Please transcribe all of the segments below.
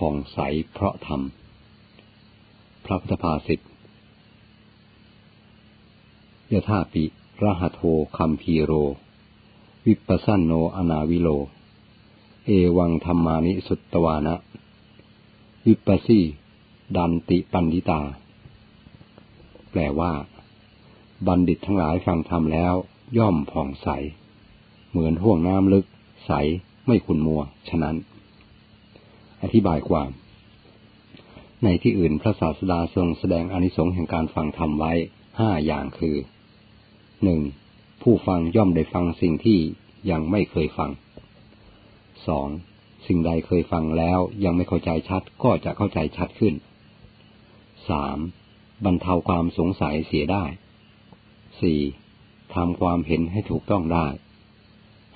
ผ่องใสเพราะธรรม พระพุทธภาษิตยะธาปิรหโทคัมพีโร วิปัสสนโนอนาวิโล เอวังธรรมานิสุตตวานะ วิปัสสีดันติปันดิตา แปลว่า บัณฑิตทั้งหลายฟังธรรมแล้ว ย่อมผ่องใส เหมือนห่วงน้ำลึก ใสไม่ขุนมัว ฉะนั้น อธิบายความ ในที่อื่นพระศาสดาทรงแสดงอนิสงส์แห่งการฟังธรรมไว้ห้าอย่างคือหนึ่งผู้ฟังย่อมได้ฟังสิ่งที่ยังไม่เคยฟังสองสิ่งใดเคยฟังแล้วยังไม่เข้าใจชัดก็จะเข้าใจชัดขึ้นสามบรรเทาความสงสัยเสียได้สี่ทำความเห็นให้ถูกต้องได้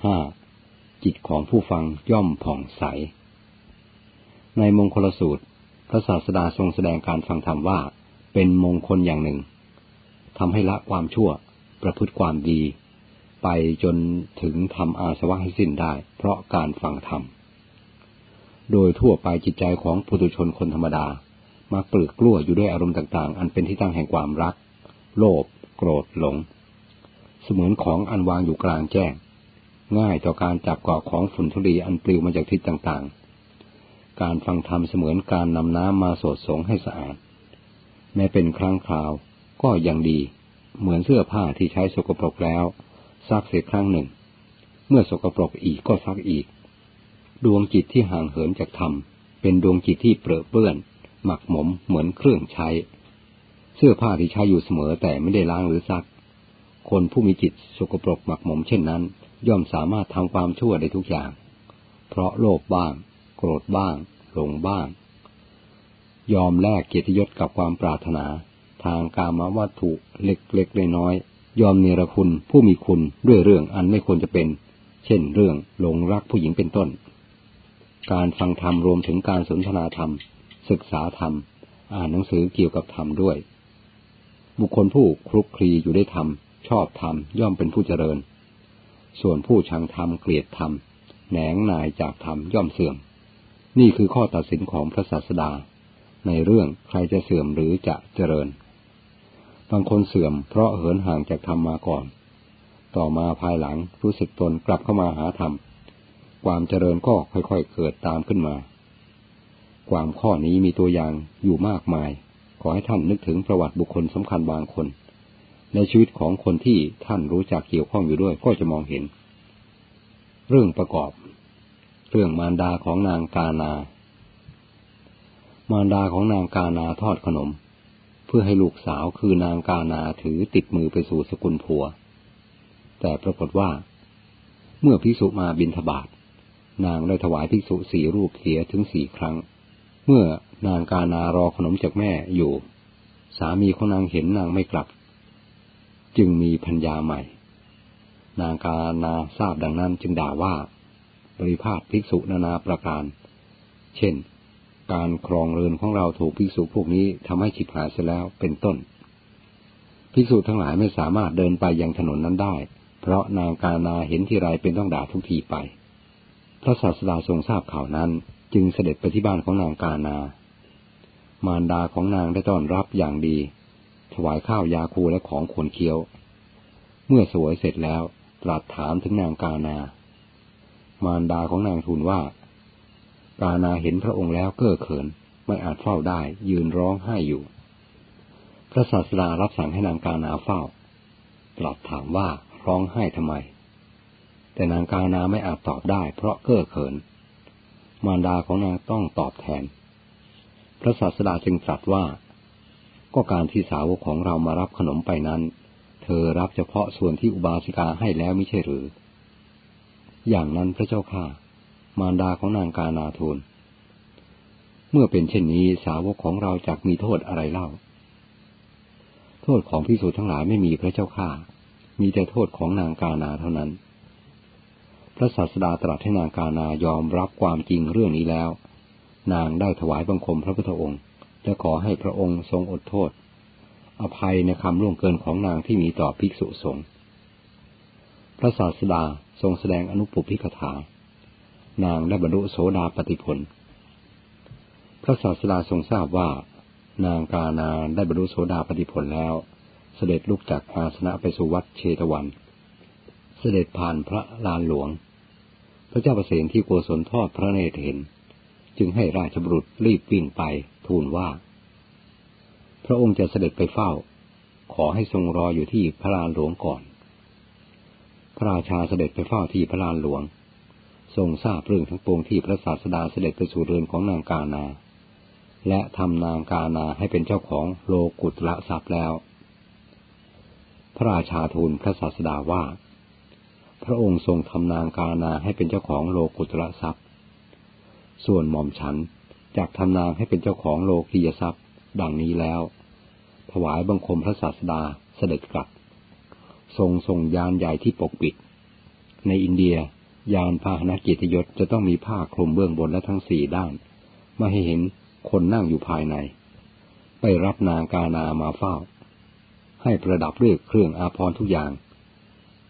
ห้าจิตของผู้ฟังย่อมผ่องใส ในมงคลสูตร พระศาสดาทรงแสดงการฟังธรรมว่า เป็นมงคลอย่างหนึ่งทำให้ละความชั่ว ประพฤติความดี ไปจนถึงทำอาสวะให้สิ้นได้ เพราะการฟังธรรม โดยทั่วไปจิตใจของปุถุชนคนธรรมดา มาเปลือกกลั้วอยู่ด้วยอารมณ์ต่าง ๆ อันเป็นที่ตั้งแห่งความรัก โลภ โกรธ หลง เสมือนของอันวางอยู่กลางแจ้ง ง่ายต่อการจับเกาะของฝุ่นทุลีอันปลิวมาจากทิศต่างๆ การฟังธรรมเสมือนการนำน้ำมาสดสงให้สะอาด แม้เป็นครั้งคราวก็ยังดี เหมือนเสื้อผ้าที่ใช้สกปรกแล้ว ซักเสียครั้งหนึ่ง เมื่อสกปรกอีกก็ซักอีก ดวงจิตที่ห่างเหินจากธรรม เป็นดวงจิตที่เปรอะเปื้อน หมักหมมเหมือนเครื่องใช้ เสื้อผ้าที่ใช้อยู่เสมอแต่ไม่ได้ล้างหรือซัก คนผู้มีจิตสกปรกหมักหมมเช่นนั้น ย่อมสามารถทำความชั่วได้ทุกอย่าง เพราะโลภบ้าง รธบ้าง หลงบ้าง ยอมแลกเกียรติยศกับความปรารถนา ทางกามวัตถุเล็กๆน้อยๆยอมเนรคุณผู้มีคุณด้วยเรื่องอันไม่ควรจะเป็น เช่นเรื่องหลงรักผู้หญิงเป็นต้น การฟังธรรมรวมถึงการสนทนาธรรม ศึกษาธรรม อ่านหนังสือเกี่ยวกับธรรมด้วย บุคคลผู้คลุกคลีอยู่ได้ธรรม ชอบธรรมย่อมเป็นผู้เจริญ ส่วนผู้ชังธรรมเกลียดธรรมแหนงนายจากธรรมย่อมเสื่อม นี่คือข้อตัดสินของพระศาสดา ในเรื่องใครจะเสื่อมหรือจะเจริญ บางคนเสื่อมเพราะเหินห่างจากธรรมมาก่อน ต่อมาภายหลังรู้สึกตนกลับเข้ามาหาธรรม ความเจริญก็ค่อยๆเกิดตามขึ้นมา ความข้อนี้มีตัวอย่างอยู่มากมาย ขอให้ท่านนึกถึงประวัติบุคคลสำคัญบางคน ในชีวิตของคนที่ท่านรู้จักเกี่ยวข้องอยู่ด้วยก็จะมองเห็น เรื่องประกอบ เรื่องมารดาของนางกานา มารดาของนางกานาทอดขนม เพื่อให้ลูกสาวคือนางกานาถือติดมือไปสู่สกุลผัว แต่ปรากฏว่า เมื่อภิกษุมาบินทบาทนางได้ถวายภิกษุสี่รูปเสียถึงสี่ครั้ง เมื่อนางกานารอขนมจากแม่อยู่ สามีของนางเห็นนางไม่กลับ จึงมีพัญญาใหม่ นางกานาทราบดังนั้นจึงด่าว่า บริพาทภิกษุนานาประการ เช่น การครองเรือนของเราถูกภิกษุพวกนี้ทำให้ฉิบหายเสียแล้วเป็นต้น ภิกษุทั้งหลายไม่สามารถเดินไปยังถนนนั้นได้ เพราะนางกานาเห็นที่ไรเป็นต้องด่าทุกทีไป พระศาสดาทรงทราบข่าวนั้น จึงเสด็จไปที่บ้านของนางกานา มารดาของนางได้ต้อนรับอย่างดี ถวายข้าวยาคูและของขวนเคี้ยว เมื่อสวยเสร็จแล้วตรัสถามถึงนางกานา มารดาของนางทูลว่า กานาเห็นพระองค์แล้วเก้อเขินไม่อาจเฝ้าได้ ยืนร้องไห้อยู่ พระศาสดารับสั่งให้นางกานาเฝ้าตรัสถามว่าร้องไห้ทำไม แต่นางกานาไม่อาจตอบได้ เพราะเก้อเขิน มารดาของนางต้องตอบแทน พระศาสดาจึงตรัสว่า ก็การที่สาวกของเรามารับขนมไปนั้น เธอรับเฉพาะส่วนที่อุบาสิกาให้แล้วไม่ใช่หรือ อย่างนั้นพระเจ้าข้ามารดาของนางกานาทูล เมื่อเป็นเช่นนี้สาวกของเราจะมีโทษอะไรเล่า โทษของพิสูจน์ทั้งหลายไม่มีพระเจ้าข้ามีแต่โทษของนางกานาเท่านั้น พระศาสดาตรัสให้นางกานายอมรับความจริงเรื่องนี้แล้ว นางได้ถวายบังคมพระพุทธองค์ และขอให้พระองค์ทรงอดโทษ อภัยในคำล่วงเกินของนางที่มีต่อภิกษุสงฆ์พระศาสดา ทรงแสดงอนุปปิกถานางได้บรรลุโสดาปติผล พระศาสดาทรงทราบว่า นางกานาได้บรรลุโสดาปฏิผลแล้ว เสด็จลุกจากอาสนะไปสู่วัดเชตวัน เสด็จผ่านพระลานหลวง พระเจ้าประเสนที่โกศลทอดพระเนตรเห็น จึงให้ราชบุรุษรีบวิ่งไปทูลว่า พระองค์จะเสด็จไปเฝ้า ขอให้ทรงรออยู่ที่พระลานหลวงก่อน พระราชาเสด็จไปเฝ้าที่พระลานหลวง ทรงทราบเรื่องทั้งปวงที่พระศาสดาเสด็จไปสู่เรือนของนางกานา และทำนางกานาให้เป็นเจ้าของโลกุตละทรัพย์แล้ว พระราชาทูลพระศาสดาว่า พระองค์ทรงทำนางกานาให้เป็นเจ้าของโลกุตละทรัพย์ ส่วนหม่อมฉันจากทำนางให้เป็นเจ้าของโลกียทรัพย์ ดังนี้แล้ว ถวายบังคมพระศาสดาเสด็จกลับ ทรงส่งยานใหญ่ที่ปกปิด ในอินเดีย ยานพาหนะเกียรติยศจะต้องมีผ้าคลุมเบื้องบนและทั้งสี่ด้านไม่ให้เห็นคนนั่งอยู่ภายใน ไปรับนางกานามาเฝ้า ให้ประดับด้วยเครื่องอาภรณ์ทุกอย่าง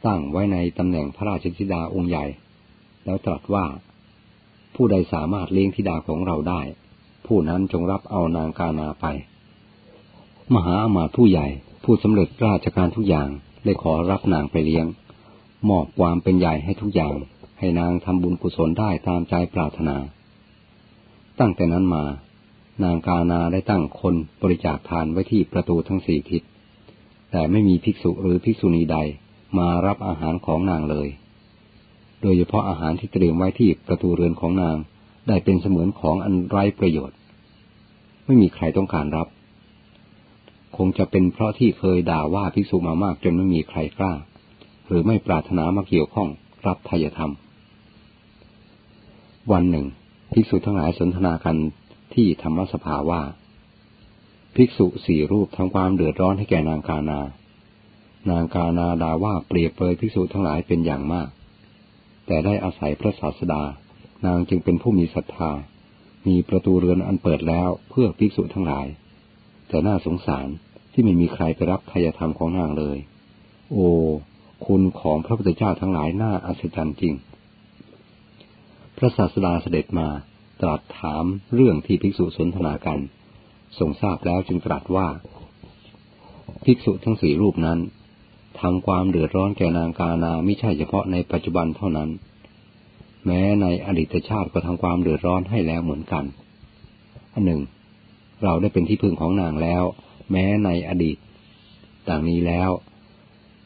ตั้งไว้ในตำแหน่งพระราชธิดาองค์ใหญ่ แล้วตรัสว่า ผู้ใดสามารถเลี้ยงธิดาของเราได้ ผู้นั้นจงรับเอานางกานาไป มหาอมาตผู้ใหญ่ผู้สำเร็จราชการทุกอย่าง ได้ขอรับนางไปเลี้ยง มอบความเป็นใหญ่ให้ทุกอย่าง ให้นางทำบุญกุศลได้ตามใจปรารถนา ตั้งแต่นั้นมา นางกานาได้ตั้งคนบริจาคทานไว้ที่ประตูทั้งสี่ทิศ แต่ไม่มีภิกษุหรือภิกษุณีใดมารับอาหารของนางเลย โดยเฉพาะอาหารที่เตรียมไว้ที่ประตูเรือนของนางได้เป็นเสมือนของอันไร้ประโยชน์ ไม่มีใครต้องการรับ คงจะเป็นเพราะที่เคยด่าว่าภิกษุมามากจนไม่มีใครกล้า หรือไม่ปรารถนามาเกี่ยวข้องรับทายธรรม วันหนึ่ง ภิกษุทั้งหลายสนทนากันที่ธรรมสภาว่า ภิกษุสี่รูปทำความเดือดร้อนให้แก่นางกานา นางกานาด่าว่าเปรียบเปรยภิกษุทั้งหลายเป็นอย่างมาก แต่ได้อาศัยพระศาสดา นางจึงเป็นผู้มีศรัทธา มีประตูเรือนอันเปิดแล้วเพื่อภิกษุทั้งหลาย แต่น่าสงสาร ที่ไม่มีใครไปรับทายธรรมของนางเลย โอ้คุณของพระพุทธเจ้าทั้งหลายน่าอัศจรรย์จริง พระศาสดาเสด็จมาตรัสถามเรื่องที่ภิกษุสนทนากัน ทรงทราบแล้วจึงตรัสว่า ภิกษุทั้งสี่รูปนั้นทำความเดือดร้อนแก่นางกานาไม่ใช่เฉพาะในปัจจุบันเท่านั้น แม้ในอดีตชาติก็ทำความเดือดร้อนให้แล้วเหมือนกันอันหนึ่ง เราได้เป็นที่พึ่งของนางแล้ว แม้ในอดีต ดังนี้แล้ว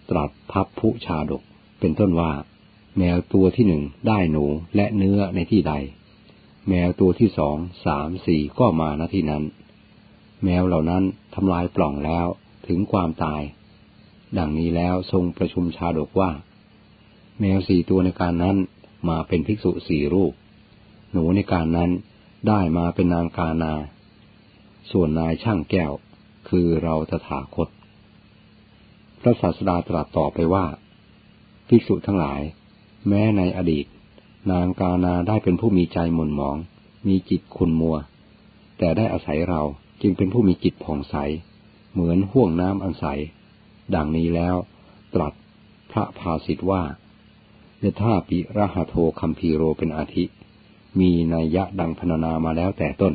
ตรัสพับผู้ชาดก เป็นต้นว่า แมวตัวที่หนึ่งได้หนูและเนื้อในที่ใด แมวตัวที่สองสามสี่ก็มาณที่นั้น แมวเหล่านั้นทำลายปล่องแล้วถึงความตาย ดังนี้แล้วทรงประชุมชาดกว่า แมวสี่ตัวในการนั้นมาเป็นภิกษุสี่รูป หนูในการนั้นได้มาเป็นนางกานา ส่วนนายช่างแก้ว คือเราตถาคต พระศาสดาตรัสต่อไปว่า ภิกษุทั้งหลาย แม้ในอดีต นางกานาได้เป็นผู้มีใจหม่นหมอง มีจิตขุนมัว แต่ได้อาศัยเราจึงเป็นผู้มีจิตผ่องใส เหมือนห่วงน้ำอันใส ดังนี้แล้ว ตรัสพระภาสิทธว่ายะท่าปิระหะโทคัมพีโรเป็นอาทิ มีนัยยะดังพรรณนามาแล้วแต่ต้น